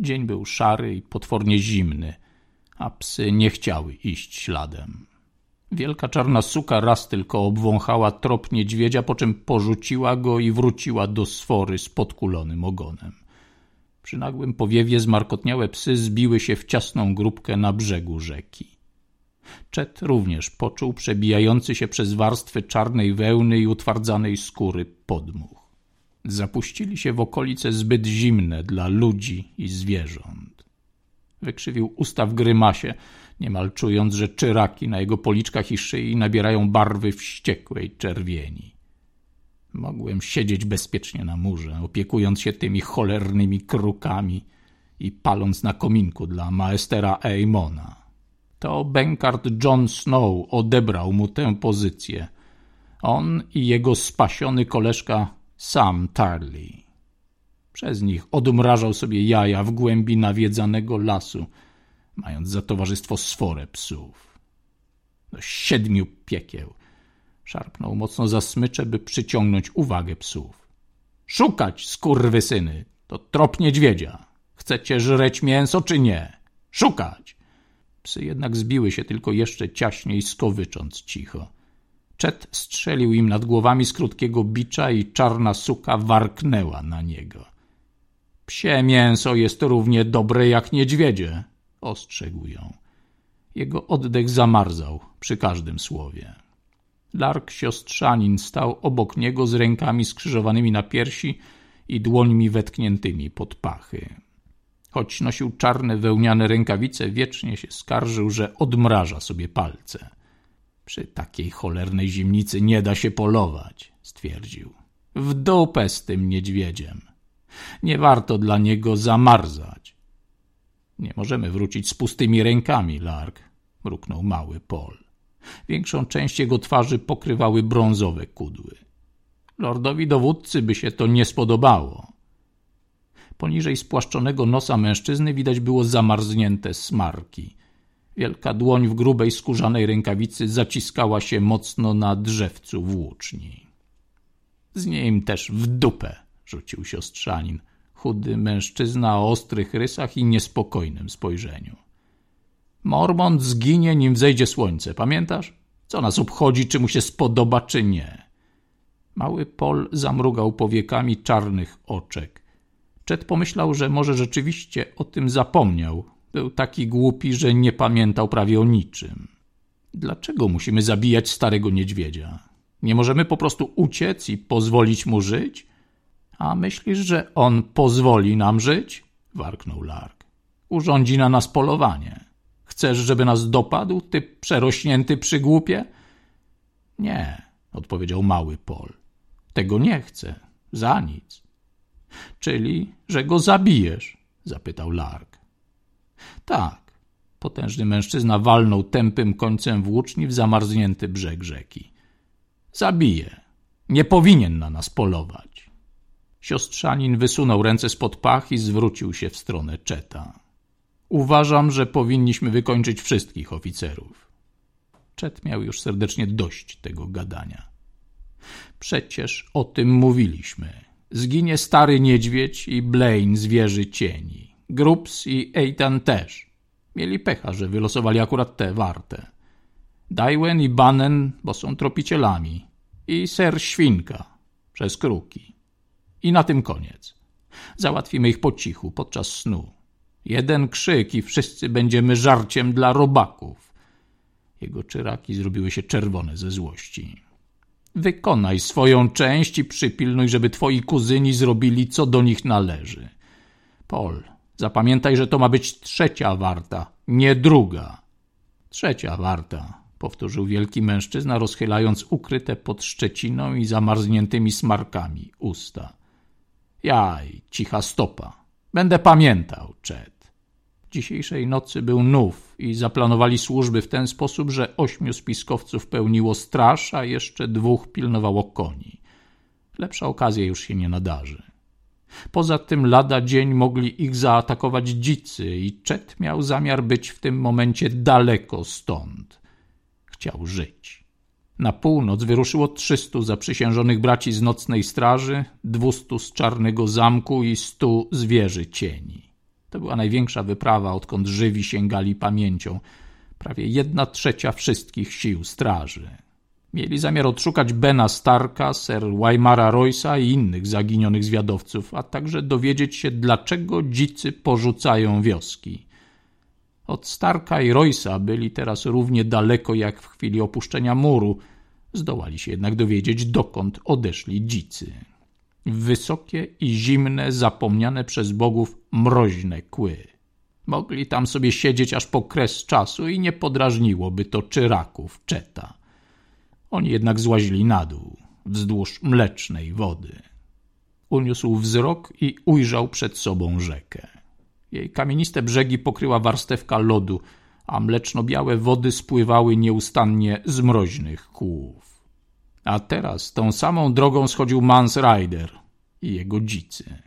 Dzień był szary i potwornie zimny, a psy nie chciały iść śladem. Wielka czarna suka raz tylko obwąchała trop niedźwiedzia, po czym porzuciła go i wróciła do sfory z podkulonym ogonem. Przy nagłym powiewie zmarkotniałe psy zbiły się w ciasną grupkę na brzegu rzeki. Czet również poczuł przebijający się przez warstwy czarnej wełny i utwardzanej skóry podmuch. Zapuścili się w okolice zbyt zimne dla ludzi i zwierząt. Wykrzywił usta w grymasie, niemal czując, że czyraki na jego policzkach i szyi nabierają barwy wściekłej czerwieni. Mogłem siedzieć bezpiecznie na murze, opiekując się tymi cholernymi krukami i paląc na kominku dla maestera Eamona. To bękart John Snow odebrał mu tę pozycję. On i jego spasiony koleżka Sam Tarley. Przez nich odmrażał sobie jaja w głębi nawiedzanego lasu, mając za towarzystwo sforę psów. Do siedmiu piekieł. Szarpnął mocno za smycze, by przyciągnąć uwagę psów. Szukać, skurwysyny! To trop niedźwiedzia. Chcecie żreć mięso, czy nie? Szukać! Psy jednak zbiły się tylko jeszcze ciaśniej, skowycząc cicho. Czet strzelił im nad głowami z krótkiego bicza i czarna suka warknęła na niego. Psie mięso jest równie dobre jak niedźwiedzie, ostrzegł ją. Jego oddech zamarzał przy każdym słowie. Lark siostrzanin stał obok niego z rękami skrzyżowanymi na piersi i dłońmi wetkniętymi pod pachy. Choć nosił czarne wełniane rękawice, wiecznie się skarżył, że odmraża sobie palce. Przy takiej cholernej zimnicy nie da się polować, stwierdził. W dupę z tym niedźwiedziem. Nie warto dla niego zamarzać. Nie możemy wrócić z pustymi rękami, Lark, mruknął mały Pol. Większą część jego twarzy pokrywały brązowe kudły. Lordowi dowódcy by się to nie spodobało. Poniżej spłaszczonego nosa mężczyzny widać było zamarznięte smarki. Wielka dłoń w grubej skórzanej rękawicy zaciskała się mocno na drzewcu włóczni. Z nim też w dupę, rzucił siostrzanin, chudy mężczyzna o ostrych rysach i niespokojnym spojrzeniu. Mormont zginie, nim wzejdzie słońce, pamiętasz? Co nas obchodzi, czy mu się spodoba, czy nie? Mały Pol zamrugał powiekami czarnych oczek. Czet pomyślał, że może rzeczywiście o tym zapomniał. Był taki głupi, że nie pamiętał prawie o niczym. Dlaczego musimy zabijać starego niedźwiedzia? Nie możemy po prostu uciec i pozwolić mu żyć? A myślisz, że on pozwoli nam żyć? warknął Lark. Urządzi na nas polowanie. Chcesz, żeby nas dopadł, ty przerośnięty przygłupie? Nie, odpowiedział mały Pol. Tego nie chcę. Za nic. Czyli, że go zabijesz? zapytał Lark. Tak. Potężny mężczyzna walnął tępym końcem włóczni w zamarznięty brzeg rzeki. Zabije. Nie powinien na nas polować. Siostrzanin wysunął ręce spod pach i zwrócił się w stronę Czeta. Uważam, że powinniśmy wykończyć wszystkich oficerów. Czet miał już serdecznie dość tego gadania. Przecież o tym mówiliśmy. Zginie stary niedźwiedź i Blaine z wieży cieni. Grups i Eitan też. Mieli pecha, że wylosowali akurat te warte. Dajwen i Banen, bo są tropicielami. I ser Świnka, przez kruki. I na tym koniec. Załatwimy ich po cichu, podczas snu. Jeden krzyk i wszyscy będziemy żarciem dla robaków. Jego czyraki zrobiły się czerwone ze złości. Wykonaj swoją część i przypilnuj, żeby twoi kuzyni zrobili, co do nich należy. Pol, zapamiętaj, że to ma być trzecia warta, nie druga. Trzecia warta, powtórzył wielki mężczyzna, rozchylając ukryte pod szczeciną i zamarzniętymi smarkami usta. Jaj, cicha stopa. Będę pamiętał, Czed. Dzisiejszej nocy był nów i zaplanowali służby w ten sposób, że ośmiu spiskowców pełniło straż, a jeszcze dwóch pilnowało koni. Lepsza okazja już się nie nadarzy. Poza tym lada dzień mogli ich zaatakować dzicy i Czet miał zamiar być w tym momencie daleko stąd. Chciał żyć. Na północ wyruszyło trzystu zaprzysiężonych braci z nocnej straży, dwustu z czarnego zamku i stu z wieży cieni. To była największa wyprawa, odkąd żywi sięgali pamięcią. Prawie jedna trzecia wszystkich sił straży. Mieli zamiar odszukać Bena Starka, Sir Weimara Roysa i innych zaginionych zwiadowców, a także dowiedzieć się, dlaczego dzicy porzucają wioski. Od Starka i Roysa byli teraz równie daleko jak w chwili opuszczenia muru. Zdołali się jednak dowiedzieć, dokąd odeszli dzicy. Wysokie i zimne, zapomniane przez bogów mroźne kły. Mogli tam sobie siedzieć aż po kres czasu i nie podrażniłoby to czyraków czeta. Oni jednak złazili na dół, wzdłuż mlecznej wody. Uniósł wzrok i ujrzał przed sobą rzekę. Jej kamieniste brzegi pokryła warstewka lodu, a mleczno-białe wody spływały nieustannie z mroźnych kłów. A teraz tą samą drogą schodził Mans Rider i jego dzicy.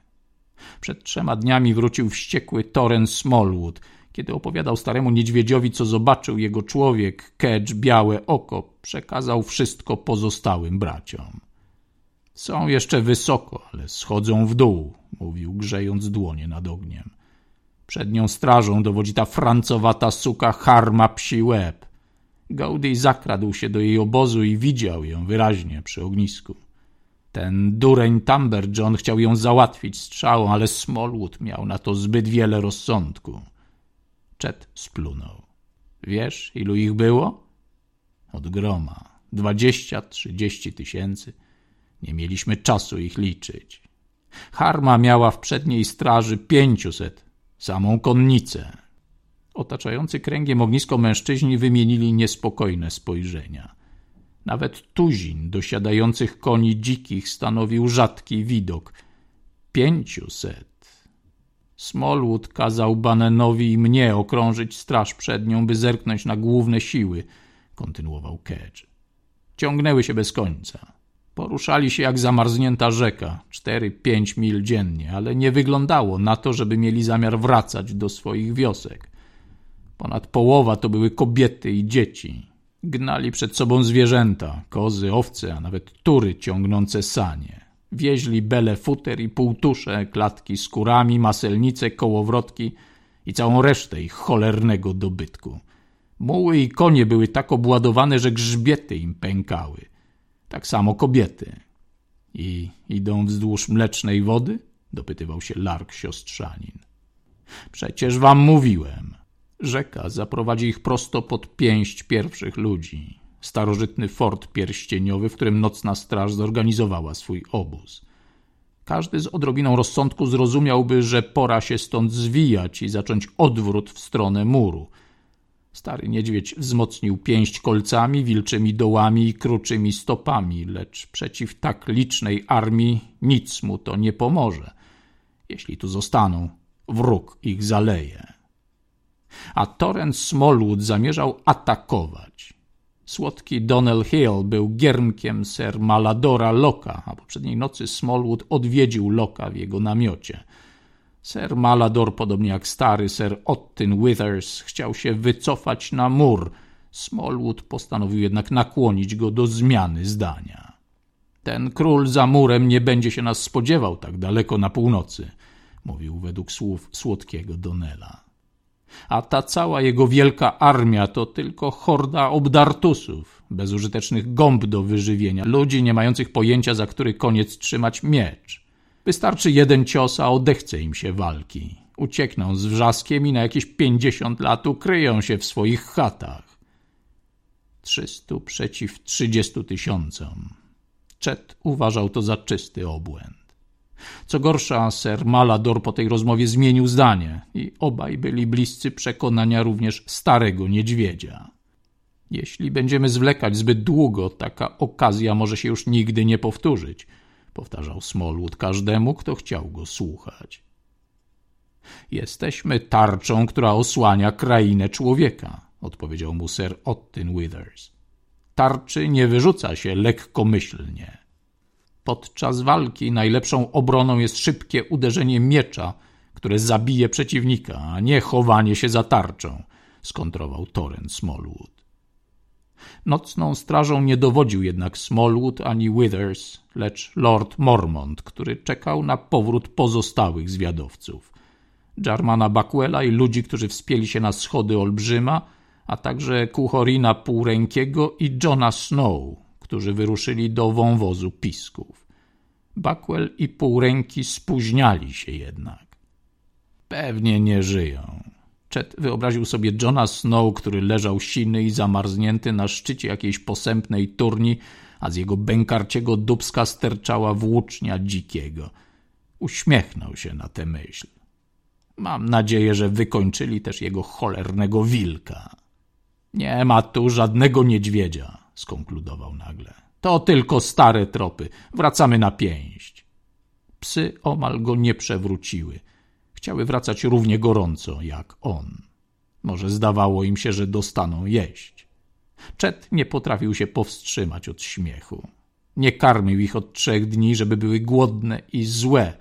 Przed trzema dniami wrócił wściekły Toren Smallwood, kiedy opowiadał staremu niedźwiedziowi, co zobaczył jego człowiek, Kedż Białe Oko, przekazał wszystko pozostałym braciom. Są jeszcze wysoko, ale schodzą w dół, mówił, grzejąc dłonie nad ogniem. Przed nią strażą dowodzi ta francowata suka Harma Psi Łeb. Gaudy zakradł się do jej obozu i widział ją wyraźnie przy ognisku. Ten dureń John chciał ją załatwić strzałą, ale Smallwood miał na to zbyt wiele rozsądku. Chet splunął. Wiesz, ilu ich było? Od groma. Dwadzieścia, trzydzieści tysięcy. Nie mieliśmy czasu ich liczyć. Harma miała w przedniej straży pięciuset, samą konnicę. Otaczający kręgiem ognisko mężczyźni wymienili niespokojne spojrzenia. Nawet tuzin dosiadających koni dzikich stanowił rzadki widok. Pięciuset. Smallwood kazał Banenowi i mnie okrążyć straż przed nią, by zerknąć na główne siły, kontynuował Kedge. Ciągnęły się bez końca. Poruszali się jak zamarznięta rzeka, cztery, pięć mil dziennie, ale nie wyglądało na to, żeby mieli zamiar wracać do swoich wiosek. Ponad połowa to były kobiety i dzieci. Gnali przed sobą zwierzęta, kozy, owce, a nawet tury ciągnące sanie. Wieźli bele futer i półtusze, klatki z kurami, maselnice, kołowrotki i całą resztę ich cholernego dobytku. Muły i konie były tak obładowane, że grzbiety im pękały. Tak samo kobiety. I idą wzdłuż mlecznej wody? dopytywał się Lark siostrzanin. Przecież wam mówiłem. Rzeka zaprowadzi ich prosto pod pięść pierwszych ludzi. Starożytny fort pierścieniowy, w którym nocna straż zorganizowała swój obóz. Każdy z odrobiną rozsądku zrozumiałby, że pora się stąd zwijać i zacząć odwrót w stronę muru – Stary niedźwiedź wzmocnił pięść kolcami, wilczymi dołami i kruczymi stopami, lecz przeciw tak licznej armii nic mu to nie pomoże. Jeśli tu zostaną, wróg ich zaleje. A Torrent Smallwood zamierzał atakować. Słodki Donnell Hill był giermkiem Sir Maladora Loka, a poprzedniej nocy Smallwood odwiedził Loka w jego namiocie – Sir Malador, podobnie jak stary Sir Ottin Withers, chciał się wycofać na mur. Smallwood postanowił jednak nakłonić go do zmiany zdania. Ten król za murem nie będzie się nas spodziewał tak daleko na północy, mówił według słów słodkiego Donela. A ta cała jego wielka armia to tylko horda obdartusów, bezużytecznych gąb do wyżywienia, ludzi nie mających pojęcia, za który koniec trzymać miecz. Wystarczy jeden cios, a odechce im się walki. Uciekną z wrzaskiem i na jakieś pięćdziesiąt lat ukryją się w swoich chatach. Trzystu przeciw trzydziestu tysiącom. Chet uważał to za czysty obłęd. Co gorsza, ser Malador po tej rozmowie zmienił zdanie i obaj byli bliscy przekonania również starego niedźwiedzia. Jeśli będziemy zwlekać zbyt długo, taka okazja może się już nigdy nie powtórzyć – powtarzał Smallwood każdemu, kto chciał go słuchać. Jesteśmy tarczą, która osłania krainę człowieka, odpowiedział mu Sir Ottin Withers. Tarczy nie wyrzuca się lekkomyślnie. Podczas walki najlepszą obroną jest szybkie uderzenie miecza, które zabije przeciwnika, a nie chowanie się za tarczą, skontrował Torren Smallwood. Nocną strażą nie dowodził jednak Smallwood ani Withers, lecz Lord Mormont, który czekał na powrót pozostałych zwiadowców. Jarmana Buckwella i ludzi, którzy wspięli się na schody Olbrzyma, a także Kuchorina Półrękiego i Johna Snow, którzy wyruszyli do wąwozu pisków. Buckwell i Półręki spóźniali się jednak. Pewnie nie żyją. Chet wyobraził sobie Johna Snow, który leżał siny i zamarznięty na szczycie jakiejś posępnej turni, a z jego bękarciego dubska sterczała włócznia dzikiego. Uśmiechnął się na tę myśl. Mam nadzieję, że wykończyli też jego cholernego wilka. Nie ma tu żadnego niedźwiedzia, skonkludował nagle. To tylko stare tropy. Wracamy na pięść. Psy omal go nie przewróciły. Chciały wracać równie gorąco jak on. Może zdawało im się, że dostaną jeść. Czet nie potrafił się powstrzymać od śmiechu. Nie karmił ich od trzech dni, żeby były głodne i złe.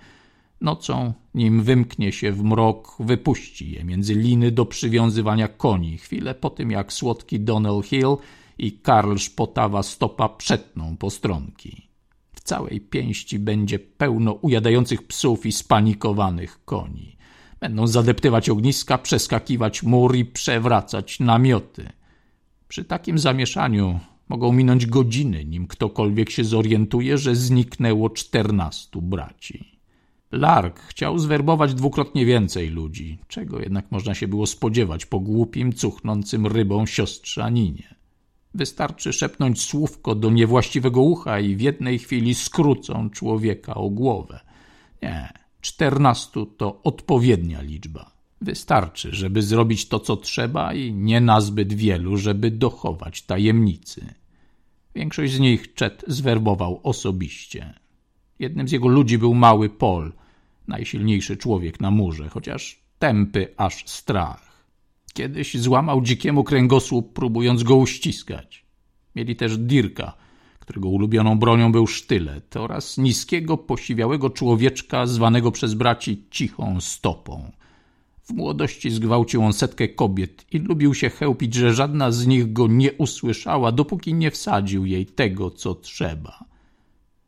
Nocą, nim wymknie się w mrok, wypuści je między liny do przywiązywania koni, chwilę po tym jak słodki Donnell Hill i Karl Szpotawa stopa przetną postronki. W całej pięści będzie pełno ujadających psów i spanikowanych koni. Będą zadeptywać ogniska, przeskakiwać mur i przewracać namioty. Przy takim zamieszaniu mogą minąć godziny, nim ktokolwiek się zorientuje, że zniknęło czternastu braci. Lark chciał zwerbować dwukrotnie więcej ludzi, czego jednak można się było spodziewać po głupim, cuchnącym rybą siostrzaninie. Wystarczy szepnąć słówko do niewłaściwego ucha i w jednej chwili skrócą człowieka o głowę. Nie, czternastu to odpowiednia liczba. Wystarczy, żeby zrobić to, co trzeba i nie nazbyt wielu, żeby dochować tajemnicy. Większość z nich Chet zwerbował osobiście. Jednym z jego ludzi był mały Pol, najsilniejszy człowiek na murze, chociaż tępy aż strach. Kiedyś złamał dzikiemu kręgosłup, próbując go uściskać. Mieli też Dirka, którego ulubioną bronią był sztylet, oraz niskiego, posiwiałego człowieczka zwanego przez braci cichą stopą. W młodości zgwałcił on setkę kobiet i lubił się chełpić, że żadna z nich go nie usłyszała, dopóki nie wsadził jej tego, co trzeba.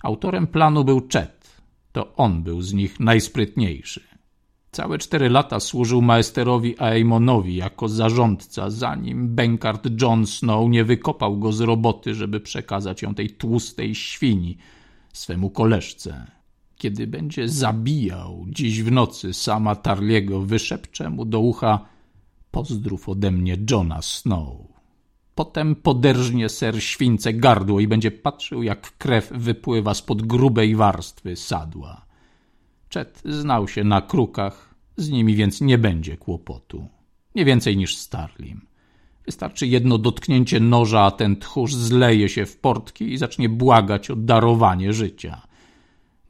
Autorem planu był Chet. To on był z nich najsprytniejszy. Całe cztery lata służył maesterowi Aemonowi jako zarządca, zanim Benkart John Snow nie wykopał go z roboty, żeby przekazać ją tej tłustej świni, swemu koleżce. Kiedy będzie zabijał dziś w nocy sama Tarliego, wyszepcze mu do ucha pozdrów ode mnie Johna Snow. Potem poderżnie ser świńce gardło i będzie patrzył, jak krew wypływa spod grubej warstwy sadła. Chet znał się na krukach, z nimi więc nie będzie kłopotu. Nie więcej niż Starlim. Wystarczy jedno dotknięcie noża, a ten tchórz zleje się w portki i zacznie błagać o darowanie życia.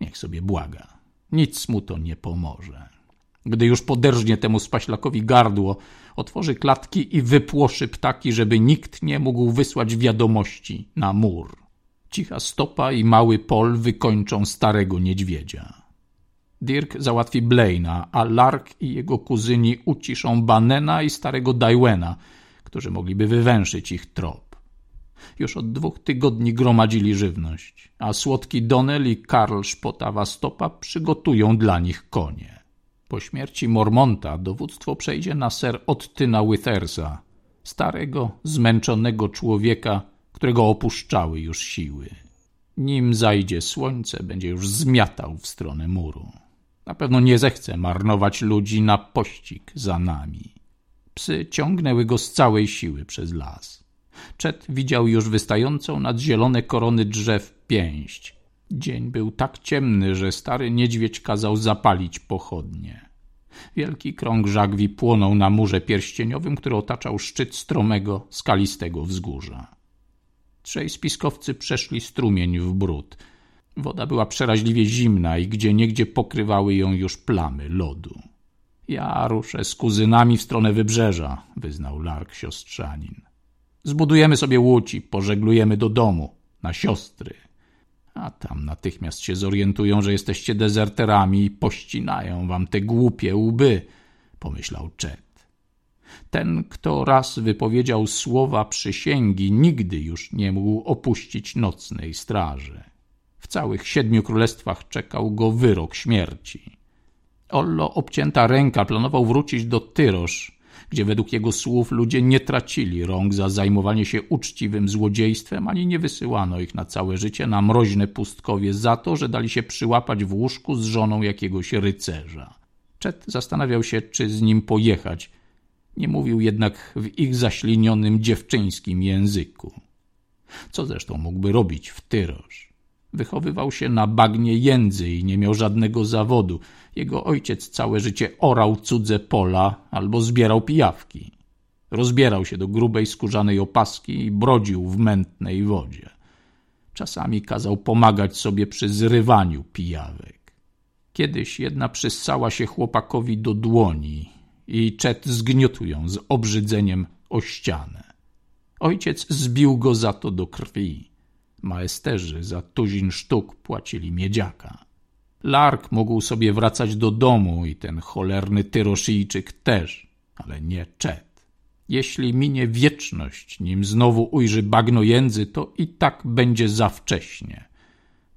Niech sobie błaga. Nic mu to nie pomoże. Gdy już poderżnie temu spaślakowi gardło, otworzy klatki i wypłoszy ptaki, żeby nikt nie mógł wysłać wiadomości na mur. Cicha stopa i mały pol wykończą starego niedźwiedzia. Dirk załatwi Blaina, a Lark i jego kuzyni uciszą Banena i starego Dywena, którzy mogliby wywęszyć ich trop. Już od dwóch tygodni gromadzili żywność, a słodki Donnell i Karl Szpotawa Stopa przygotują dla nich konie. Po śmierci Mormonta dowództwo przejdzie na ser Ottyna Withersa, starego, zmęczonego człowieka, którego opuszczały już siły. Nim zajdzie słońce, będzie już zmiatał w stronę muru. Na pewno nie zechce marnować ludzi na pościg za nami. Psy ciągnęły go z całej siły przez las. Czet widział już wystającą nad zielone korony drzew pięść. Dzień był tak ciemny, że stary niedźwiedź kazał zapalić pochodnie. Wielki krąg żagwi płonął na murze pierścieniowym, który otaczał szczyt stromego, skalistego wzgórza. Trzej spiskowcy przeszli strumień w bród – Woda była przeraźliwie zimna i gdzie niegdzie pokrywały ją już plamy lodu. Ja ruszę z kuzynami w stronę wybrzeża, wyznał Lark siostrzanin. Zbudujemy sobie łódź i pożeglujemy do domu, na siostry. A tam natychmiast się zorientują, że jesteście dezerterami i pościnają wam te głupie łby, pomyślał Chet. Ten, kto raz wypowiedział słowa przysięgi, nigdy już nie mógł opuścić nocnej straży. W całych siedmiu królestwach czekał go wyrok śmierci. Ollo, obcięta ręka, planował wrócić do Tyrosz, gdzie według jego słów ludzie nie tracili rąk za zajmowanie się uczciwym złodziejstwem, ani nie wysyłano ich na całe życie na mroźne pustkowie za to, że dali się przyłapać w łóżku z żoną jakiegoś rycerza. Chet zastanawiał się, czy z nim pojechać. Nie mówił jednak w ich zaślinionym dziewczyńskim języku. Co zresztą mógłby robić w Tyrosz? Wychowywał się na bagnie jędzy i nie miał żadnego zawodu. Jego ojciec całe życie orał cudze pola albo zbierał pijawki. Rozbierał się do grubej skórzanej opaski i brodził w mętnej wodzie. Czasami kazał pomagać sobie przy zrywaniu pijawek. Kiedyś jedna przyssała się chłopakowi do dłoni i Czet zgniótł ją z obrzydzeniem o ścianę. Ojciec zbił go za to do krwi. Maesterzy za tuzin sztuk płacili miedziaka. Lark mógł sobie wracać do domu i ten cholerny Tyroszyjczyk też, ale nie Czet. Jeśli minie wieczność, nim znowu ujrzy bagno jędzy, to i tak będzie za wcześnie.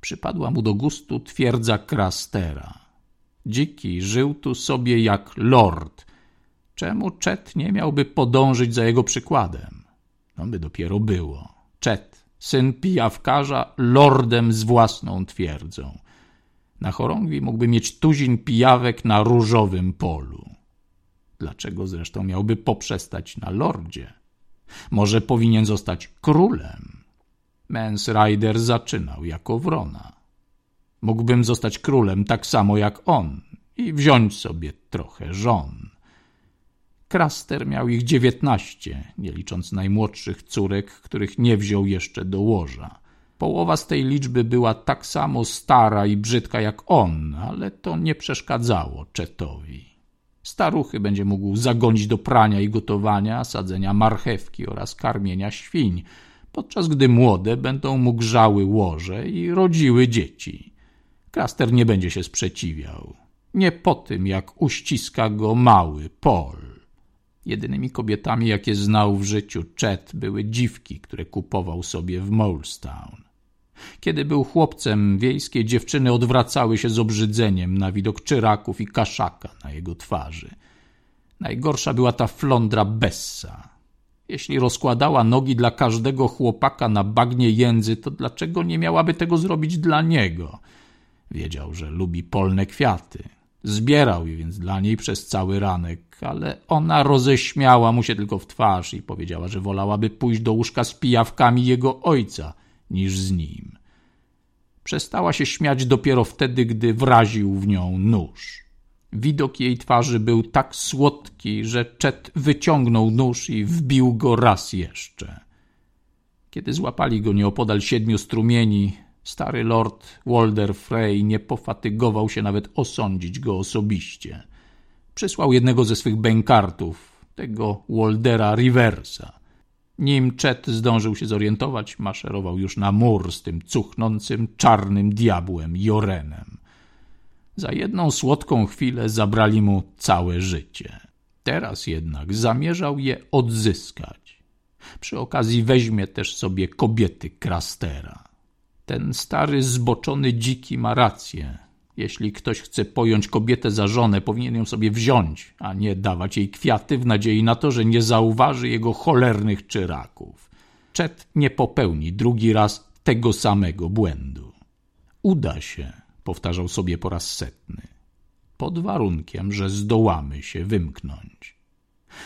Przypadła mu do gustu twierdza Krastera. Dziki żył tu sobie jak lord. Czemu Czet nie miałby podążyć za jego przykładem? No by dopiero było. Czet, syn pijawkarza, lordem z własną twierdzą. Na chorągwi mógłby mieć tuzin pijawek na różowym polu. Dlaczego zresztą miałby poprzestać na lordzie? Może powinien zostać królem? Mens Rider zaczynał jako wrona. Mógłbym zostać królem tak samo jak on i wziąć sobie trochę żon. Kraster miał ich dziewiętnaście, nie licząc najmłodszych córek, których nie wziął jeszcze do łoża. Połowa z tej liczby była tak samo stara i brzydka jak on, ale to nie przeszkadzało Czetowi. Staruchy będzie mógł zagonić do prania i gotowania, sadzenia marchewki oraz karmienia świń, podczas gdy młode będą mu grzały łoże i rodziły dzieci. Kraster nie będzie się sprzeciwiał. Nie po tym, jak uściska go mały Pol. Jedynymi kobietami, jakie znał w życiu Chet, były dziwki, które kupował sobie w Molestown. Kiedy był chłopcem, wiejskie dziewczyny odwracały się z obrzydzeniem na widok czyraków i kaszaka na jego twarzy. Najgorsza była ta flądra Bessa. Jeśli rozkładała nogi dla każdego chłopaka na bagnie jędzy, to dlaczego nie miałaby tego zrobić dla niego? Wiedział, że lubi polne kwiaty. Zbierał je więc dla niej przez cały ranek, ale ona roześmiała mu się tylko w twarz i powiedziała, że wolałaby pójść do łóżka z pijawkami jego ojca niż z nim. Przestała się śmiać dopiero wtedy, gdy wraził w nią nóż. Widok jej twarzy był tak słodki, że Czet wyciągnął nóż i wbił go raz jeszcze. Kiedy złapali go nieopodal siedmiu strumieni, Stary lord Walder Frey nie pofatygował się nawet osądzić go osobiście. Przysłał jednego ze swych bękartów, tego Waldera Riversa. Nim Chet zdążył się zorientować, maszerował już na mur z tym cuchnącym czarnym diabłem Jorenem. Za jedną słodką chwilę zabrali mu całe życie. Teraz jednak zamierzał je odzyskać. Przy okazji weźmie też sobie kobiety Krastera. Ten stary, zboczony dziki ma rację. Jeśli ktoś chce pojąć kobietę za żonę, powinien ją sobie wziąć, a nie dawać jej kwiaty w nadziei na to, że nie zauważy jego cholernych czyraków. Czet nie popełni drugi raz tego samego błędu. Uda się, powtarzał sobie po raz setny, pod warunkiem, że zdołamy się wymknąć.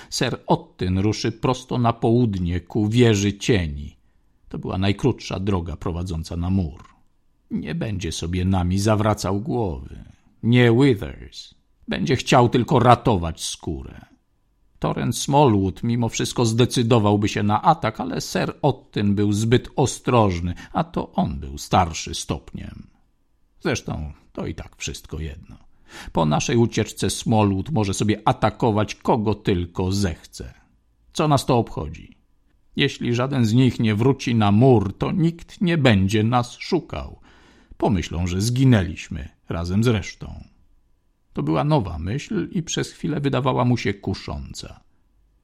Ser Ottyn ruszy prosto na południe ku wieży cieni, to była najkrótsza droga prowadząca na mur. Nie będzie sobie nami zawracał głowy. Nie Withers. Będzie chciał tylko ratować skórę. Torrent Smallwood mimo wszystko zdecydowałby się na atak, ale ser Ottyn był zbyt ostrożny, a to on był starszy stopniem. Zresztą to i tak wszystko jedno. Po naszej ucieczce Smallwood może sobie atakować kogo tylko zechce. Co nas to obchodzi? Jeśli żaden z nich nie wróci na mur, to nikt nie będzie nas szukał. Pomyślą, że zginęliśmy razem z resztą. To była nowa myśl i przez chwilę wydawała mu się kusząca.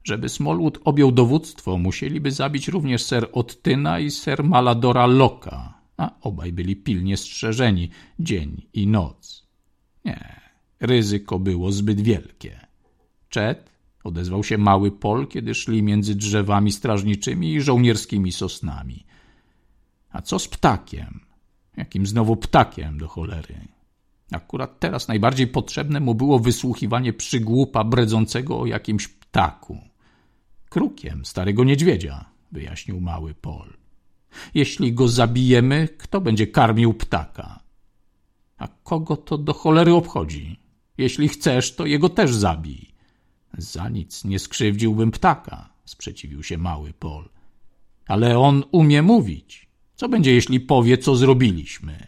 Żeby Smallwood objął dowództwo, musieliby zabić również ser Ottyna i ser Maladora Loka, a obaj byli pilnie strzeżeni dzień i noc. Nie, Ryzyko było zbyt wielkie. Czet odezwał się mały Pol, kiedy szli między drzewami strażniczymi i żołnierskimi sosnami. A co z ptakiem? Jakim znowu ptakiem do cholery? Akurat teraz najbardziej potrzebne mu było wysłuchiwanie przygłupa bredzącego o jakimś ptaku. Krukiem starego niedźwiedzia, wyjaśnił mały Pol. Jeśli go zabijemy, kto będzie karmił ptaka? A kogo to do cholery obchodzi? Jeśli chcesz, to jego też zabij. Za nic nie skrzywdziłbym ptaka, sprzeciwił się mały Pol. Ale on umie mówić. Co będzie, jeśli powie, co zrobiliśmy?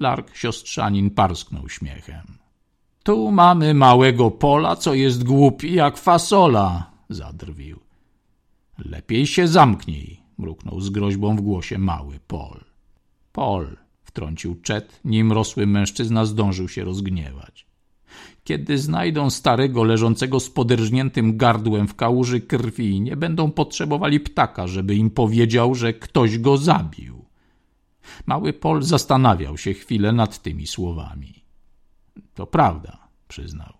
Lark siostrzanin parsknął śmiechem. Tu mamy małego pola, co jest głupi jak fasola, zadrwił. Lepiej się zamknij, mruknął z groźbą w głosie mały Pol. Pol, wtrącił Czet, nim rosły mężczyzna zdążył się rozgniewać. Kiedy znajdą starego leżącego z poderżniętym gardłem w kałuży krwi, nie będą potrzebowali ptaka, żeby im powiedział, że ktoś go zabił. Mały Pol zastanawiał się chwilę nad tymi słowami. To prawda, przyznał.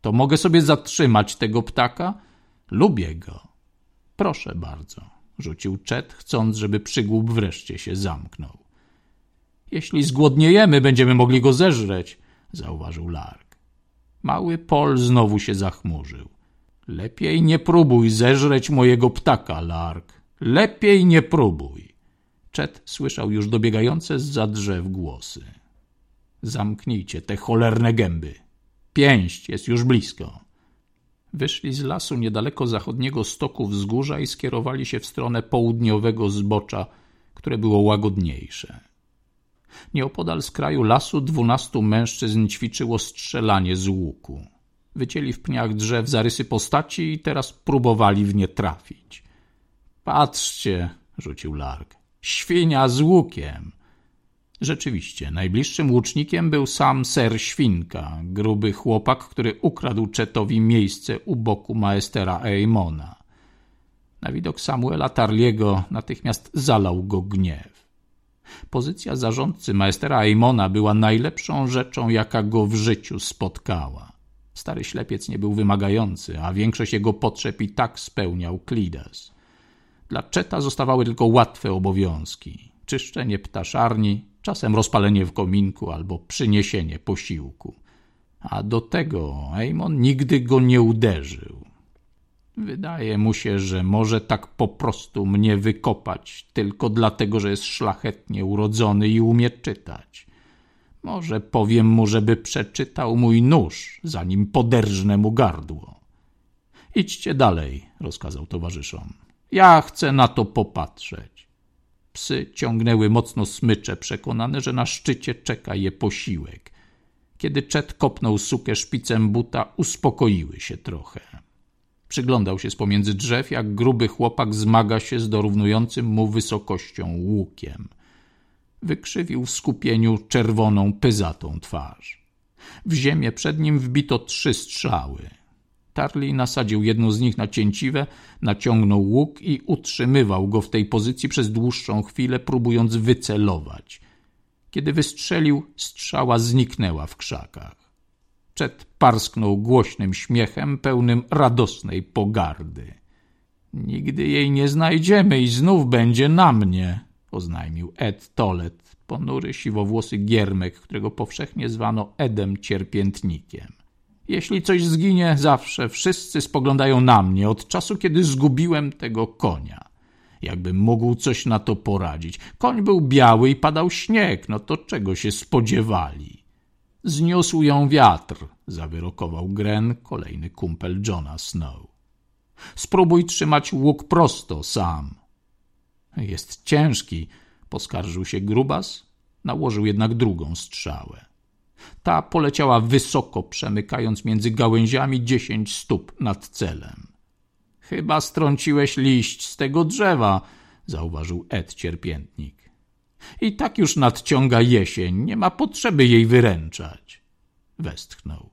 To mogę sobie zatrzymać tego ptaka? Lubię go. Proszę bardzo, rzucił Czet, chcąc, żeby przygłup wreszcie się zamknął. Jeśli zgłodniejemy, będziemy mogli go zeżreć, zauważył Lark. Mały Pol znowu się zachmurzył. Lepiej nie próbuj zeżreć mojego ptaka, Lark. Lepiej nie próbuj. Czet słyszał już dobiegające za drzew głosy. Zamknijcie te cholerne gęby. Pięść jest już blisko. Wyszli z lasu niedaleko zachodniego stoku wzgórza i skierowali się w stronę południowego zbocza, które było łagodniejsze. Nieopodal z kraju lasu dwunastu mężczyzn ćwiczyło strzelanie z łuku. Wycięli w pniach drzew zarysy postaci i teraz próbowali w nie trafić. Patrzcie, rzucił Lark. Świnia z łukiem. Rzeczywiście, najbliższym łucznikiem był sam ser Świnka, gruby chłopak, który ukradł Czetowi miejsce u boku maestera Eimona. Na widok Samuela Tarliego natychmiast zalał go gniew. Pozycja zarządcy maestera Eimona była najlepszą rzeczą, jaka go w życiu spotkała. Stary ślepiec nie był wymagający, a większość jego potrzeb i tak spełniał Klides. Dla Czeta zostawały tylko łatwe obowiązki. Czyszczenie ptaszarni, czasem rozpalenie w kominku albo przyniesienie posiłku. A do tego Eamon nigdy go nie uderzył. Wydaje mu się, że może tak po prostu mnie wykopać, tylko dlatego, że jest szlachetnie urodzony i umie czytać. Może powiem mu, żeby przeczytał mój nóż, zanim poderżnę mu gardło. Idźcie dalej, rozkazał towarzyszom. Ja chcę na to popatrzeć. Psy ciągnęły mocno smycze, przekonane, że na szczycie czeka je posiłek. Kiedy Czet kopnął sukę szpicem buta, uspokoiły się trochę. Przyglądał się z pomiędzy drzew, jak gruby chłopak zmaga się z dorównującym mu wysokością łukiem. Wykrzywił w skupieniu czerwoną, pyzatą twarz. W ziemię przed nim wbito trzy strzały. Tarli nasadził jedną z nich na cięciwe, naciągnął łuk i utrzymywał go w tej pozycji przez dłuższą chwilę, próbując wycelować. Kiedy wystrzelił, strzała zniknęła w krzakach. Czet parsknął głośnym śmiechem, pełnym radosnej pogardy. Nigdy jej nie znajdziemy i znów będzie na mnie, oznajmił Ed Tolet, ponury siwowłosy giermek, którego powszechnie zwano Edem Cierpiętnikiem. Jeśli coś zginie, zawsze wszyscy spoglądają na mnie od czasu, kiedy zgubiłem tego konia. Jakbym mógł coś na to poradzić. Koń był biały i padał śnieg, no to czego się spodziewali? Zniósł ją wiatr, zawyrokował Gren, kolejny kumpel Johna Snow. Spróbuj trzymać łuk prosto sam. Jest ciężki, poskarżył się grubas, nałożył jednak drugą strzałę. Ta poleciała wysoko, przemykając między gałęziami dziesięć stóp nad celem. Chyba strąciłeś liść z tego drzewa, zauważył Ed cierpiętnik. I tak już nadciąga jesień, nie ma potrzeby jej wyręczać. Westchnął.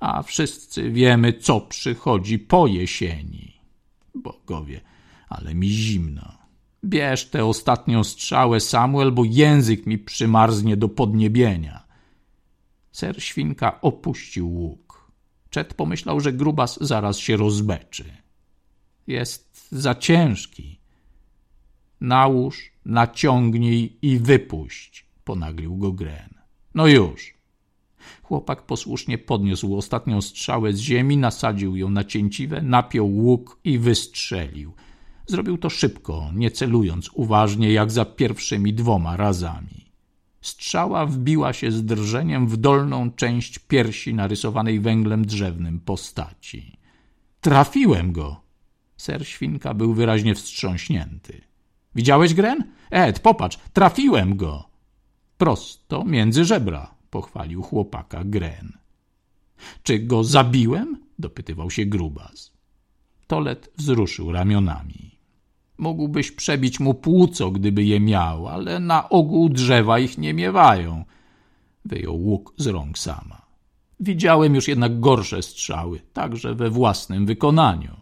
A wszyscy wiemy, co przychodzi po jesieni. Bogowie, ale mi zimno. Bierz tę ostatnią strzałę, Samuel, bo język mi przymarznie do podniebienia. Ser Świnka opuścił łuk. Czet pomyślał, że grubas zaraz się rozbeczy. Jest za ciężki. Nałóż, naciągnij i wypuść, ponaglił go Gren. No już. Chłopak posłusznie podniósł ostatnią strzałę z ziemi, nasadził ją na cięciwe, napiął łuk i wystrzelił. Zrobił to szybko, nie celując uważnie jak za pierwszymi dwoma razami. Strzała wbiła się z drżeniem w dolną część piersi narysowanej węglem drzewnym postaci. Trafiłem go! Ser Świnka był wyraźnie wstrząśnięty. Widziałeś, Gren? Ed, popatrz, trafiłem go! Prosto między żebra, pochwalił chłopaka Gren. Czy go zabiłem? dopytywał się grubas. Tolet wzruszył ramionami. Mógłbyś przebić mu płuco, gdyby je miał, ale na ogół drzewa ich nie miewają. Wyjął łuk z rąk sama. Widziałem już jednak gorsze strzały, także we własnym wykonaniu.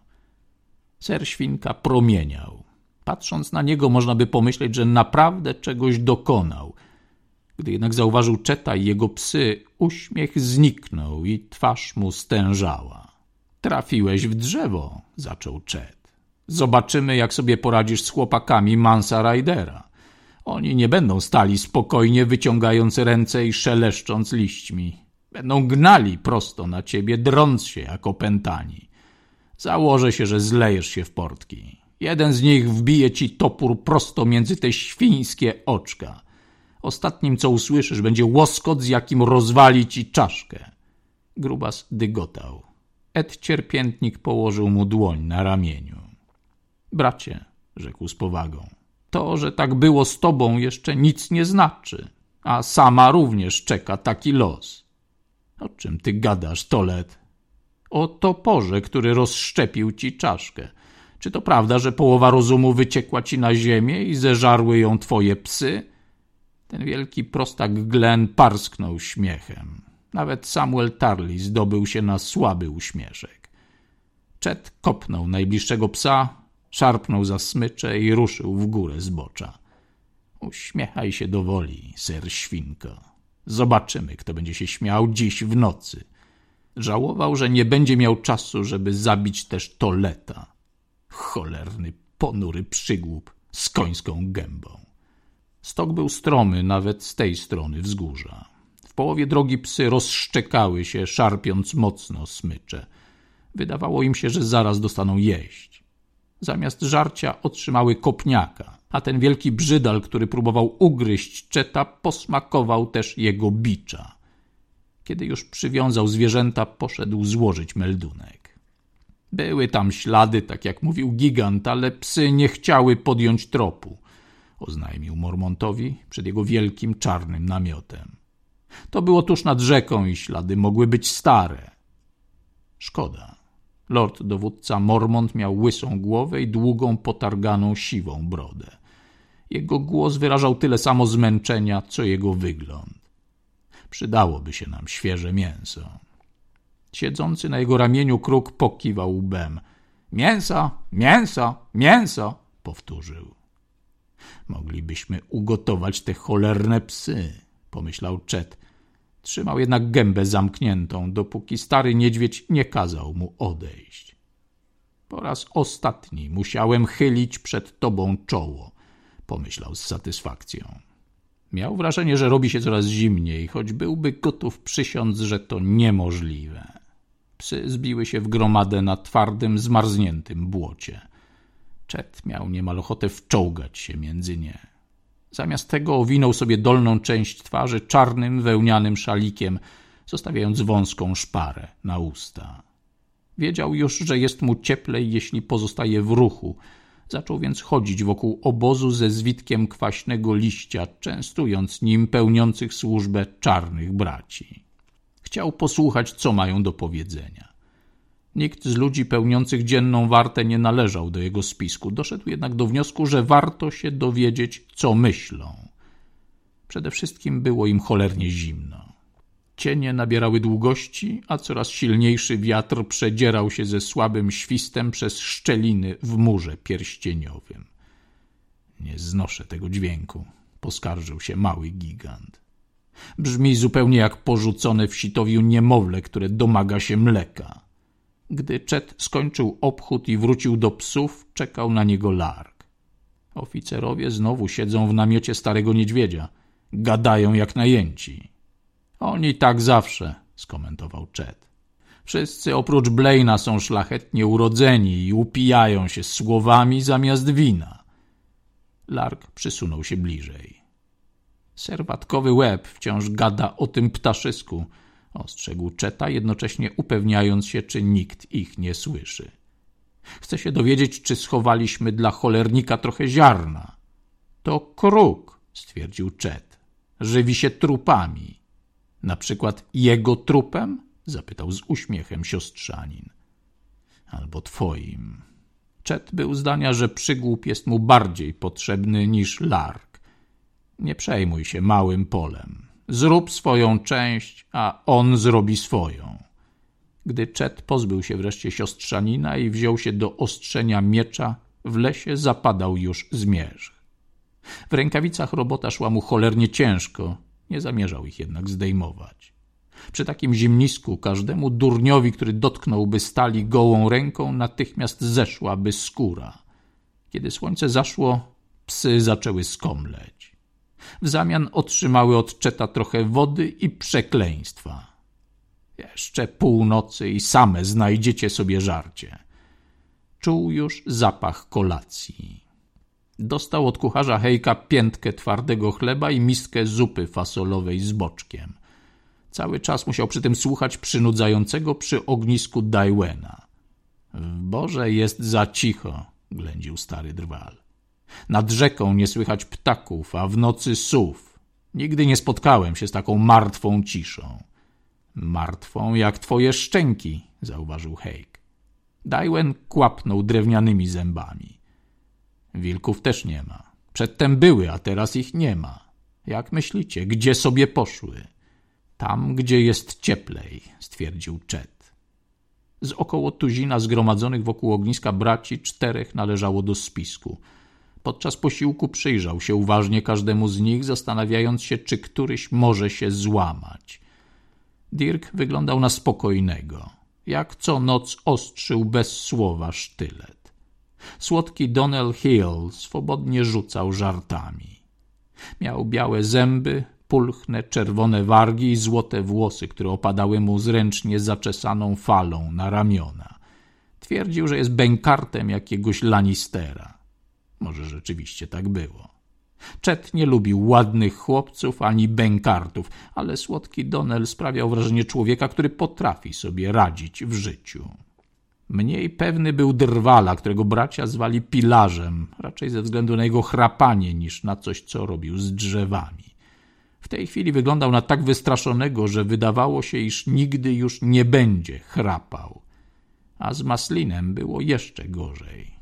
Ser Świnka promieniał. Patrząc na niego, można by pomyśleć, że naprawdę czegoś dokonał. Gdy jednak zauważył Czeta i jego psy, uśmiech zniknął i twarz mu stężała. Trafiłeś w drzewo, zaczął Czet. Zobaczymy, jak sobie poradzisz z chłopakami Mansa Ridera. Oni nie będą stali spokojnie, wyciągając ręce i szeleszcząc liśćmi. Będą gnali prosto na ciebie, drąc się jak opętani. Założę się, że zlejesz się w portki. Jeden z nich wbije ci topór prosto między te świńskie oczka. Ostatnim, co usłyszysz, będzie łoskot, z jakim rozwali ci czaszkę. Grubas dygotał. Ed Cierpiętnik położył mu dłoń na ramieniu. Bracie, rzekł z powagą, to, że tak było z tobą, jeszcze nic nie znaczy, a sama również czeka taki los. O czym ty gadasz, Tolet? O toporze, który rozszczepił ci czaszkę. Czy to prawda, że połowa rozumu wyciekła ci na ziemię i zeżarły ją twoje psy? Ten wielki prostak Glen parsknął śmiechem. Nawet Samuel Tarly zdobył się na słaby uśmieszek. Czet kopnął najbliższego psa, Szarpnął za smycze i ruszył w górę zbocza. Uśmiechaj się do woli, ser świnko. Zobaczymy, kto będzie się śmiał dziś w nocy. Żałował, że nie będzie miał czasu, żeby zabić też Toleta. Cholerny, ponury przygłup z końską gębą. Stok był stromy nawet z tej strony wzgórza. W połowie drogi psy rozszczekały się, szarpiąc mocno smycze. Wydawało im się, że zaraz dostaną jeść. Zamiast żarcia otrzymały kopniaka, a ten wielki brzydal, który próbował ugryźć Czeta, posmakował też jego bicza. Kiedy już przywiązał zwierzęta, poszedł złożyć meldunek. Były tam ślady, tak jak mówił gigant, ale psy nie chciały podjąć tropu, oznajmił Mormontowi przed jego wielkim czarnym namiotem. To było tuż nad rzeką i ślady mogły być stare. Szkoda. Lord dowódca Mormont miał łysą głowę i długą, potarganą, siwą brodę. Jego głos wyrażał tyle samo zmęczenia, co jego wygląd. Przydałoby się nam świeże mięso. Siedzący na jego ramieniu kruk pokiwał łbem. Mięsa, mięsa, mięso, powtórzył. Moglibyśmy ugotować te cholerne psy, pomyślał Chet, Trzymał jednak gębę zamkniętą, dopóki stary niedźwiedź nie kazał mu odejść. Po raz ostatni musiałem chylić przed tobą czoło, pomyślał z satysfakcją. Miał wrażenie, że robi się coraz zimniej, choć byłby gotów przysiąc, że to niemożliwe. Psy zbiły się w gromadę na twardym, zmarzniętym błocie. Czet miał niemal ochotę wczołgać się między nie. Zamiast tego owinął sobie dolną część twarzy czarnym, wełnianym szalikiem, zostawiając wąską szparę na usta. Wiedział już, że jest mu cieplej, jeśli pozostaje w ruchu. Zaczął więc chodzić wokół obozu ze zwitkiem kwaśnego liścia, częstując nim pełniących służbę czarnych braci. Chciał posłuchać, co mają do powiedzenia. Nikt z ludzi pełniących dzienną wartę nie należał do jego spisku. Doszedł jednak do wniosku, że warto się dowiedzieć, co myślą. Przede wszystkim było im cholernie zimno. Cienie nabierały długości, a coraz silniejszy wiatr przedzierał się ze słabym świstem przez szczeliny w murze pierścieniowym. Nie znoszę tego dźwięku, poskarżył się mały gigant. Brzmi zupełnie jak porzucone w sitowiu niemowlę, które domaga się mleka. Gdy Czet skończył obchód i wrócił do psów, czekał na niego Lark. Oficerowie znowu siedzą w namiocie starego niedźwiedzia. Gadają jak najęci. Oni tak zawsze, skomentował Czet. Wszyscy oprócz Blaina są szlachetnie urodzeni i upijają się słowami zamiast wina. Lark przysunął się bliżej. Serwatkowy łeb wciąż gada o tym ptaszysku, ostrzegł Czeta, jednocześnie upewniając się, czy nikt ich nie słyszy. Chce się dowiedzieć, czy schowaliśmy dla cholernika trochę ziarna. To kruk, stwierdził Czet. Żywi się trupami. Na przykład jego trupem? zapytał z uśmiechem siostrzanin. Albo twoim. Czet był zdania, że przygłup jest mu bardziej potrzebny niż lark. Nie przejmuj się małym polem. Zrób swoją część, a on zrobi swoją. Gdy Czet pozbył się wreszcie siostrzanina i wziął się do ostrzenia miecza, w lesie zapadał już zmierzch. W rękawicach robota szła mu cholernie ciężko, nie zamierzał ich jednak zdejmować. Przy takim zimnisku każdemu durniowi, który dotknąłby stali gołą ręką, natychmiast zeszłaby skóra. Kiedy słońce zaszło, psy zaczęły skomleć. W zamian otrzymały od Czeta trochę wody i przekleństwa. Jeszcze północy i same znajdziecie sobie żarcie. Czuł już zapach kolacji. Dostał od kucharza Hejka piętkę twardego chleba i miskę zupy fasolowej z boczkiem. Cały czas musiał przy tym słuchać przynudzającego przy ognisku Dajwena. W Boże jest za cicho, ględził stary drwal. Nad rzeką nie słychać ptaków, a w nocy sów. Nigdy nie spotkałem się z taką martwą ciszą. Martwą jak twoje szczęki, zauważył Hejk. Dajwen kłapnął drewnianymi zębami. Wilków też nie ma. Przedtem były, a teraz ich nie ma. Jak myślicie, gdzie sobie poszły? Tam, gdzie jest cieplej, stwierdził Czet. Z około tuzina zgromadzonych wokół ogniska braci czterech należało do spisku. Podczas posiłku przyjrzał się uważnie każdemu z nich, zastanawiając się, czy któryś może się złamać. Dirk wyglądał na spokojnego. Jak co noc ostrzył bez słowa sztylet. Słodki Donnell Hill swobodnie rzucał żartami. Miał białe zęby, pulchne czerwone wargi i złote włosy, które opadały mu zręcznie zaczesaną falą na ramiona. Twierdził, że jest bękartem jakiegoś Lannistera. Może rzeczywiście tak było. Chet nie lubił ładnych chłopców ani bękartów, ale słodki Donel sprawiał wrażenie człowieka, który potrafi sobie radzić w życiu. Mniej pewny był drwala, którego bracia zwali pilarzem, raczej ze względu na jego chrapanie niż na coś, co robił z drzewami. W tej chwili wyglądał na tak wystraszonego, że wydawało się, iż nigdy już nie będzie chrapał. A z Maslinem było jeszcze gorzej.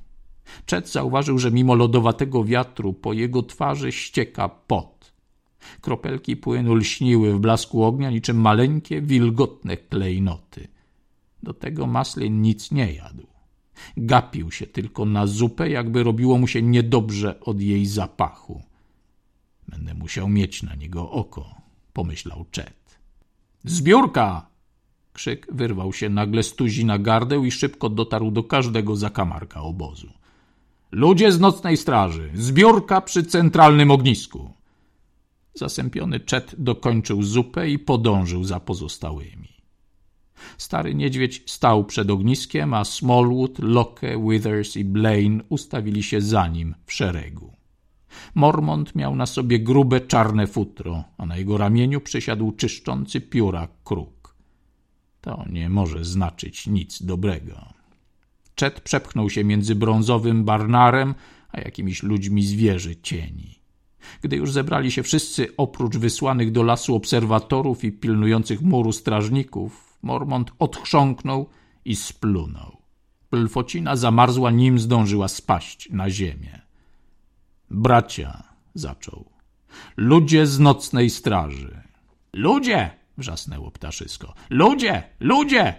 Czet zauważył, że mimo lodowatego wiatru po jego twarzy ścieka pot. Kropelki płynu lśniły w blasku ognia niczym maleńkie, wilgotne klejnoty. Do tego Maslin nic nie jadł. Gapił się tylko na zupę, jakby robiło mu się niedobrze od jej zapachu. Będę musiał mieć na niego oko, pomyślał Czet. Zbiórka! Krzyk wyrwał się nagle z tuzi na gardę i szybko dotarł do każdego zakamarka obozu. Ludzie z nocnej straży, zbiórka przy centralnym ognisku. Zasępiony Czet dokończył zupę i podążył za pozostałymi. Stary niedźwiedź stał przed ogniskiem, a Smallwood, Locke, Withers i Blaine ustawili się za nim w szeregu. Mormont miał na sobie grube czarne futro, a na jego ramieniu przysiadł czyszczący pióra kruk. To nie może znaczyć nic dobrego. Czet przepchnął się między brązowym Barnarem a jakimiś ludźmi zwierzy cieni. Gdy już zebrali się wszyscy oprócz wysłanych do lasu obserwatorów i pilnujących muru strażników, Mormont odchrząknął i splunął. Plfocina zamarzła, nim zdążyła spaść na ziemię. Bracia, zaczął. Ludzie z nocnej straży. Ludzie! wrzasnęło ptaszysko. Ludzie! Ludzie!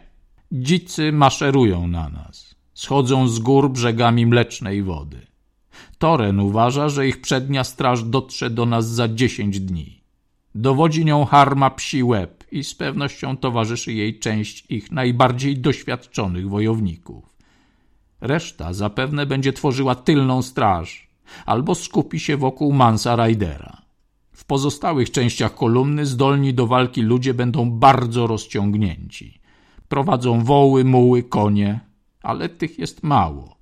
Dzicy maszerują na nas schodzą z gór brzegami mlecznej wody. Toren uważa, że ich przednia straż dotrze do nas za dziesięć dni. Dowodzi nią harma psi łeb i z pewnością towarzyszy jej część ich najbardziej doświadczonych wojowników. Reszta zapewne będzie tworzyła tylną straż albo skupi się wokół Mansa Ridera. W pozostałych częściach kolumny zdolni do walki ludzie będą bardzo rozciągnięci. Prowadzą woły, muły, konie, ale tych jest mało.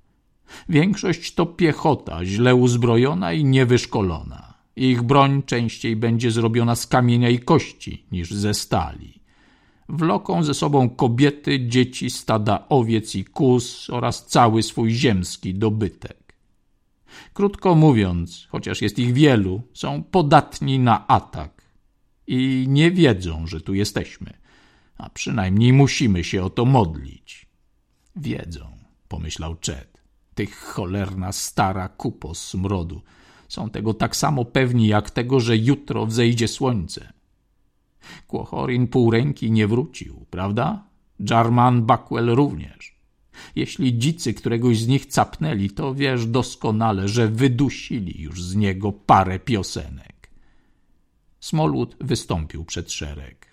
Większość to piechota, źle uzbrojona i niewyszkolona. Ich broń częściej będzie zrobiona z kamienia i kości niż ze stali. Wloką ze sobą kobiety, dzieci, stada owiec i kus oraz cały swój ziemski dobytek. Krótko mówiąc, chociaż jest ich wielu, są podatni na atak i nie wiedzą, że tu jesteśmy, a przynajmniej musimy się o to modlić. Wiedzą, pomyślał Chet. Tych cholerna stara kupo smrodu. Są tego tak samo pewni jak tego, że jutro wzejdzie słońce. Kłochorin pół ręki nie wrócił, prawda? Jarman Buckwell również. Jeśli dzicy któregoś z nich capnęli, to wiesz doskonale, że wydusili już z niego parę piosenek. Smolwood wystąpił przed szereg.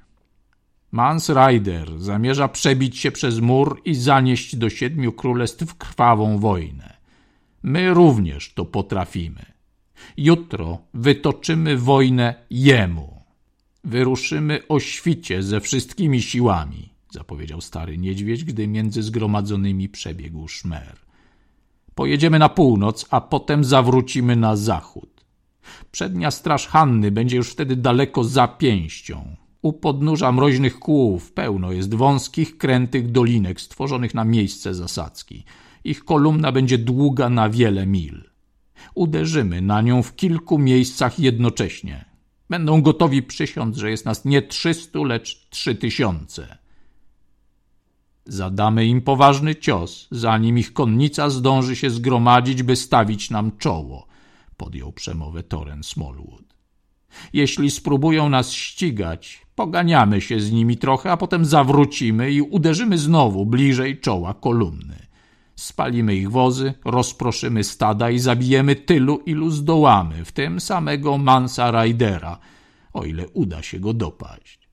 Mans Rider zamierza przebić się przez mur i zanieść do siedmiu królestw krwawą wojnę. My również to potrafimy. Jutro wytoczymy wojnę jemu. Wyruszymy o świcie ze wszystkimi siłami, zapowiedział stary niedźwiedź, gdy między zgromadzonymi przebiegł szmer. Pojedziemy na północ, a potem zawrócimy na zachód. Przednia straż Hanny będzie już wtedy daleko za pięścią. U podnóża mroźnych kłów pełno jest wąskich, krętych dolinek stworzonych na miejsce zasadzki. Ich kolumna będzie długa na wiele mil. Uderzymy na nią w kilku miejscach jednocześnie. Będą gotowi przysiąc, że jest nas nie trzystu, lecz trzy tysiące. Zadamy im poważny cios, zanim ich konnica zdąży się zgromadzić, by stawić nam czoło, podjął przemowę Toren Smallwood. Jeśli spróbują nas ścigać, poganiamy się z nimi trochę, a potem zawrócimy i uderzymy znowu bliżej czoła kolumny. Spalimy ich wozy, rozproszymy stada i zabijemy tylu, ilu zdołamy, w tym samego Mansa Ridera, o ile uda się go dopaść.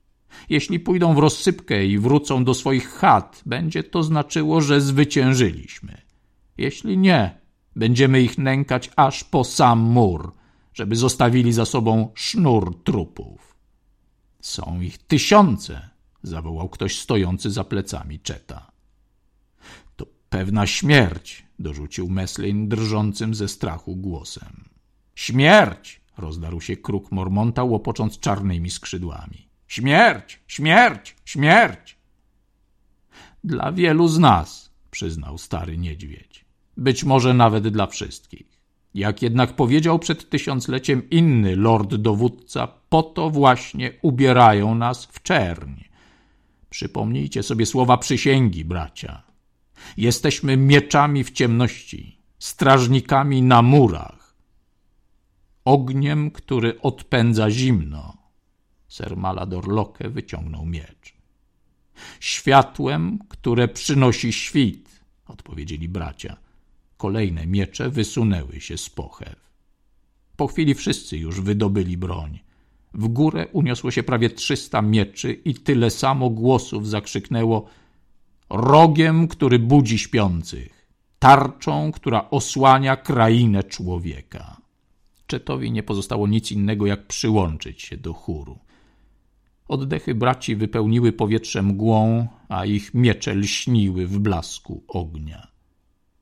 Jeśli pójdą w rozsypkę i wrócą do swoich chat, będzie to znaczyło, że zwyciężyliśmy. Jeśli nie, będziemy ich nękać aż po sam mur, żeby zostawili za sobą sznur trupów. Są ich tysiące, zawołał ktoś stojący za plecami Czeta. To pewna śmierć, dorzucił Meslin drżącym ze strachu głosem. Śmierć! rozdarł się kruk Mormonta, łopocząc czarnymi skrzydłami. Śmierć! Śmierć! Śmierć! Dla wielu z nas, przyznał stary niedźwiedź. Być może nawet dla wszystkich. Jak jednak powiedział przed tysiącleciem inny lord dowódca, po to właśnie ubierają nas w czerń. Przypomnijcie sobie słowa przysięgi, bracia. Jesteśmy mieczami w ciemności, strażnikami na murach, ogniem, który odpędza zimno. Ser Malador Locke wyciągnął miecz. Światłem, które przynosi świt, odpowiedzieli bracia. Kolejne miecze wysunęły się z pochew. Po chwili wszyscy już wydobyli broń. W górę uniosło się prawie trzysta mieczy i tyle samo głosów zakrzyknęło rogiem, który budzi śpiących, tarczą, która osłania krainę człowieka. Czetowi nie pozostało nic innego, jak przyłączyć się do chóru. Oddechy braci wypełniły powietrze mgłą, a ich miecze lśniły w blasku ognia.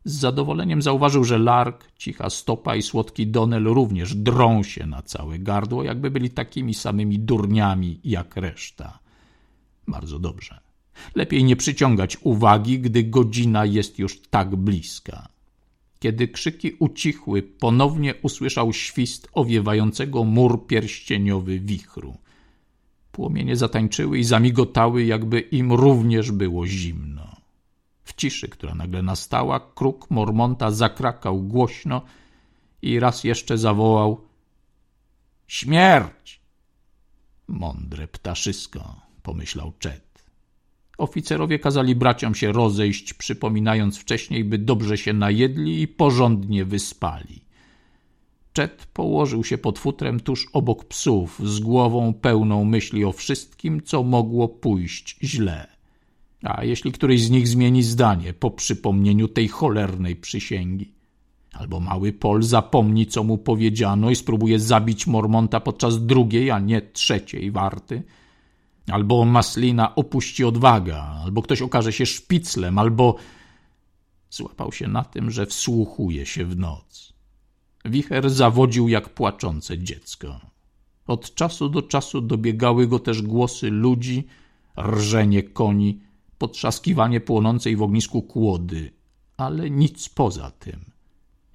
Z zadowoleniem zauważył, że Lark, cicha stopa i słodki Donel również drą się na całe gardło, jakby byli takimi samymi durniami jak reszta. Bardzo dobrze. Lepiej nie przyciągać uwagi, gdy godzina jest już tak bliska. Kiedy krzyki ucichły, ponownie usłyszał świst owiewającego mur pierścieniowy wichru. Płomienie zatańczyły i zamigotały, jakby im również było zimno. W ciszy, która nagle nastała, kruk Mormonta zakrakał głośno i raz jeszcze zawołał Śmierć! Mądre ptaszysko, pomyślał Chet. Oficerowie kazali braciom się rozejść, przypominając wcześniej, by dobrze się najedli i porządnie wyspali. Czet położył się pod futrem tuż obok psów, z głową pełną myśli o wszystkim, co mogło pójść źle. A jeśli któryś z nich zmieni zdanie po przypomnieniu tej cholernej przysięgi? Albo mały Pol zapomni, co mu powiedziano i spróbuje zabić Mormonta podczas drugiej, a nie trzeciej warty? Albo Maslina opuści odwaga, albo ktoś okaże się szpiclem, albo... Złapał się na tym, że wsłuchuje się w noc. Wicher zawodził jak płaczące dziecko. Od czasu do czasu dobiegały go też głosy ludzi, rżenie koni, potrzaskiwanie płonącej w ognisku kłody, ale nic poza tym.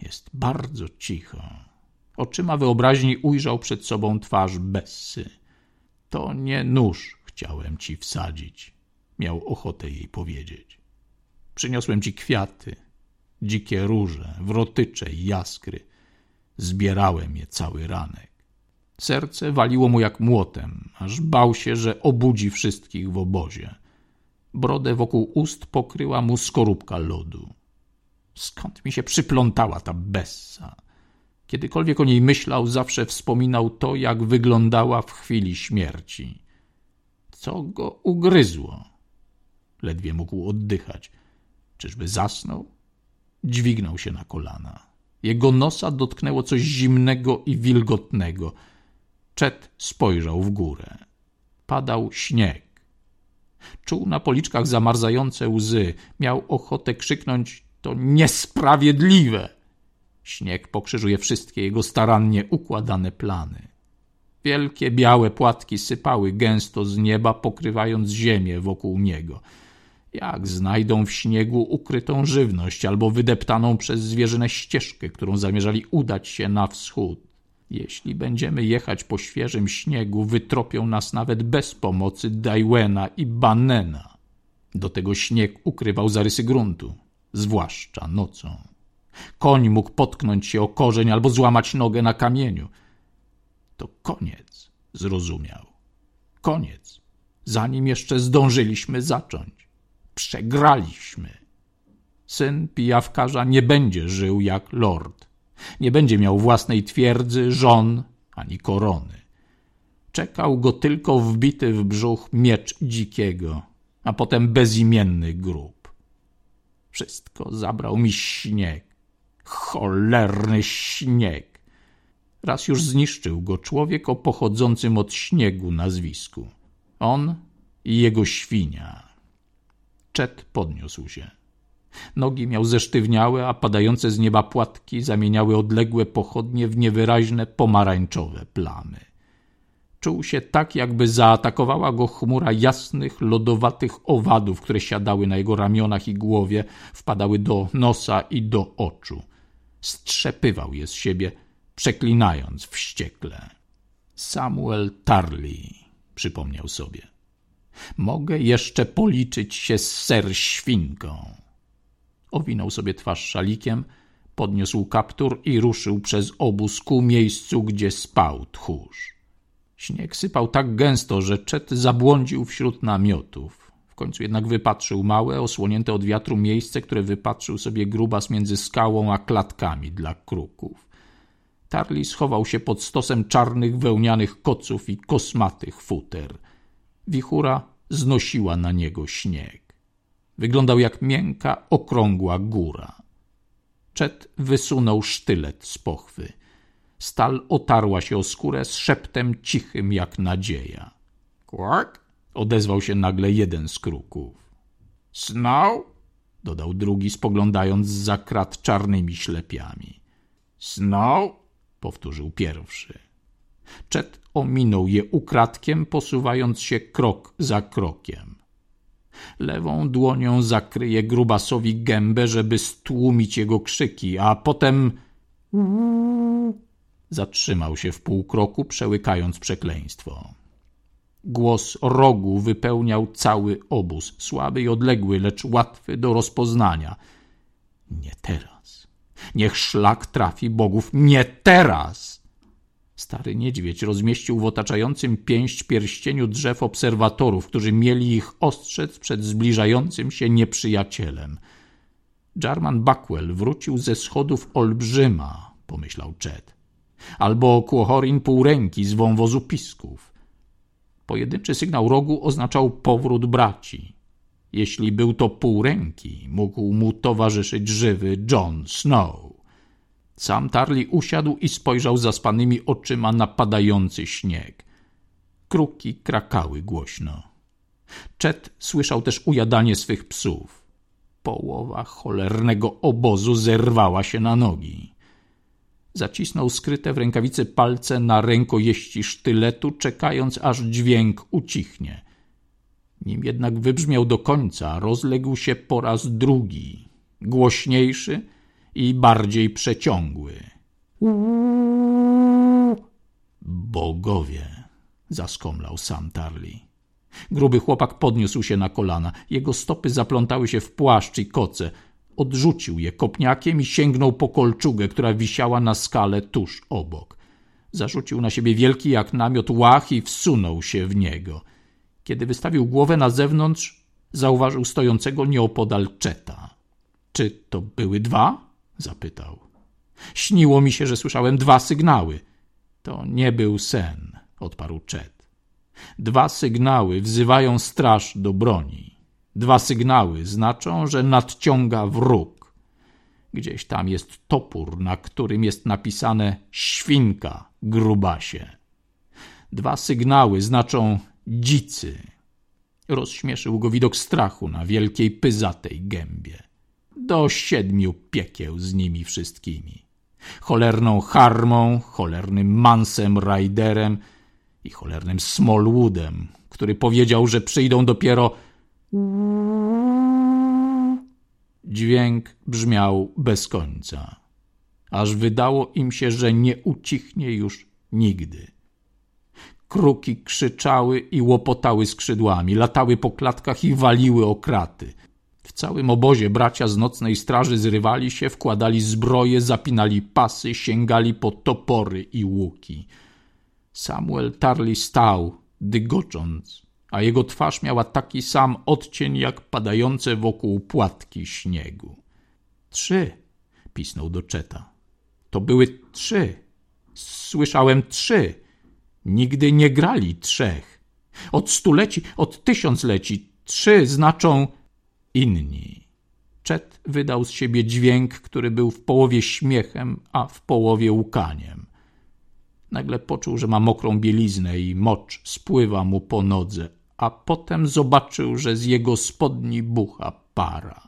Jest bardzo cicho. Oczyma wyobraźni ujrzał przed sobą twarz Bessy. To nie nóż chciałem ci wsadzić, miał ochotę jej powiedzieć. Przyniosłem ci kwiaty, dzikie róże, wrotycze i jaskry. Zbierałem je cały ranek. Serce waliło mu jak młotem, aż bał się, że obudzi wszystkich w obozie. Brodę wokół ust pokryła mu skorupka lodu. Skąd mi się przyplątała ta Bessa? Kiedykolwiek o niej myślał, zawsze wspominał to, jak wyglądała w chwili śmierci. Co go ugryzło? Ledwie mógł oddychać. Czyżby zasnął? Dźwignął się na kolana. Jego nosa dotknęło coś zimnego i wilgotnego. Czet spojrzał w górę. Padał śnieg. Czuł na policzkach zamarzające łzy. Miał ochotę krzyknąć to niesprawiedliwe. Śnieg pokrzyżuje wszystkie jego starannie układane plany. Wielkie białe płatki sypały gęsto z nieba, pokrywając ziemię wokół niego. Jak znajdą w śniegu ukrytą żywność albo wydeptaną przez zwierzynę ścieżkę, którą zamierzali udać się na wschód. Jeśli będziemy jechać po świeżym śniegu, wytropią nas nawet bez pomocy Dajwena i Bannena. Do tego śnieg ukrywał zarysy gruntu zwłaszcza nocą. Koń mógł potknąć się o korzeń albo złamać nogę na kamieniu. To koniec, zrozumiał. Koniec, zanim jeszcze zdążyliśmy zacząć. Przegraliśmy. Syn pijawkarza nie będzie żył jak lord. Nie będzie miał własnej twierdzy, żon ani korony. Czekał go tylko wbity w brzuch miecz dzikiego, a potem bezimienny grób. Wszystko zabrał mi śnieg. Cholerny śnieg. Raz już zniszczył go człowiek o pochodzącym od śniegu nazwisku. On i jego świnia. Czet podniósł się. Nogi miał zesztywniałe, a padające z nieba płatki zamieniały odległe pochodnie w niewyraźne pomarańczowe plamy. Czuł się tak, jakby zaatakowała go chmura jasnych, lodowatych owadów, które siadały na jego ramionach i głowie, wpadały do nosa i do oczu. Strzepywał je z siebie, przeklinając wściekle. Samuel Tarly, przypomniał sobie. Mogę jeszcze policzyć się z ser świnką. Owinął sobie twarz szalikiem, podniósł kaptur i ruszył przez obóz ku miejscu, gdzie spał tchórz. Śnieg sypał tak gęsto, że Czet zabłądził wśród namiotów. W końcu jednak wypatrzył małe, osłonięte od wiatru miejsce, które wypatrzył sobie grubas między skałą a klatkami dla kruków. Tarli schował się pod stosem czarnych wełnianych koców i kosmatych futer. Wichura znosiła na niego śnieg. Wyglądał jak miękka, okrągła góra. Czet wysunął sztylet z pochwy. Stal otarła się o skórę z szeptem cichym jak nadzieja. Kłak? Odezwał się nagle jeden z kruków. Snow? Dodał drugi, spoglądając za krat czarnymi ślepiami. Snow? Powtórzył pierwszy. Czet ominął je ukradkiem, posuwając się krok za krokiem. Lewą dłonią zakryje grubasowi gębę, żeby stłumić jego krzyki, a potem Zatrzymał się w pół kroku, przełykając przekleństwo. Głos rogu wypełniał cały obóz, słaby i odległy, lecz łatwy do rozpoznania. Nie teraz. Niech szlak trafi bogów. Nie teraz! Stary niedźwiedź rozmieścił w otaczającym pięść pierścieniu drzew obserwatorów, którzy mieli ich ostrzec przed zbliżającym się nieprzyjacielem. Jarman Buckwell wrócił ze schodów olbrzyma, pomyślał Chet. albo kłochorin półręki z wąwozu pisków. Pojedynczy sygnał rogu oznaczał powrót braci. Jeśli był to półręki, mógł mu towarzyszyć żywy John Snow. Sam Tarli usiadł i spojrzał zaspanymi oczyma na padający śnieg. Kruki krakały głośno. Chet słyszał też ujadanie swych psów. Połowa cholernego obozu zerwała się na nogi. Zacisnął skryte w rękawicy palce na rękojeści sztyletu, czekając aż dźwięk ucichnie. Nim jednak wybrzmiał do końca, rozległ się po raz drugi, głośniejszy i bardziej przeciągły. Bogowie! zaskomlał sam Tarli. Gruby chłopak podniósł się na kolana. Jego stopy zaplątały się w płaszcz i koce. Odrzucił je kopniakiem i sięgnął po kolczugę, która wisiała na skale tuż obok. Zarzucił na siebie wielki jak namiot łach i wsunął się w niego. Kiedy wystawił głowę na zewnątrz, zauważył stojącego nieopodal Czeta. Czy to były dwa? Zapytał. Śniło mi się, że słyszałem dwa sygnały. To nie był sen, odparł Czet. Dwa sygnały wzywają straż do broni. Dwa sygnały znaczą, że nadciąga wróg. Gdzieś tam jest topór, na którym jest napisane świnka, grubasie. Dwa sygnały znaczą dzicy. Rozśmieszył go widok strachu na wielkiej pyzatej gębie. Do siedmiu piekieł z nimi wszystkimi. Cholerną harmą, cholernym mansem rajderem i cholernym Smallwoodem, który powiedział, że przyjdą dopiero. Dźwięk brzmiał bez końca, aż wydało im się, że nie ucichnie już nigdy. Kruki krzyczały i łopotały skrzydłami, latały po klatkach i waliły o kraty. W całym obozie bracia z nocnej straży zrywali się, wkładali zbroje, zapinali pasy, sięgali po topory i łuki. Samuel Tarly stał, dygocząc, a jego twarz miała taki sam odcień jak padające wokół płatki śniegu. Trzy, pisnął do Czeta. To były trzy. Słyszałem trzy. Nigdy nie grali trzech. Od stuleci, od tysiącleci trzy znaczą inni. Czet wydał z siebie dźwięk, który był w połowie śmiechem, a w połowie łkaniem. Nagle poczuł, że ma mokrą bieliznę i mocz spływa mu po nodze, a potem zobaczył, że z jego spodni bucha para.